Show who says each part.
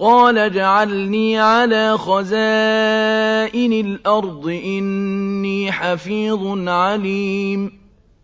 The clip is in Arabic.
Speaker 1: قَالَ اجْعَلْنِي عَلَىٰ خَزَائِنِ الْأَرْضِ ۖ إِنِّي حَفِيظٌ عَلِيمٌ.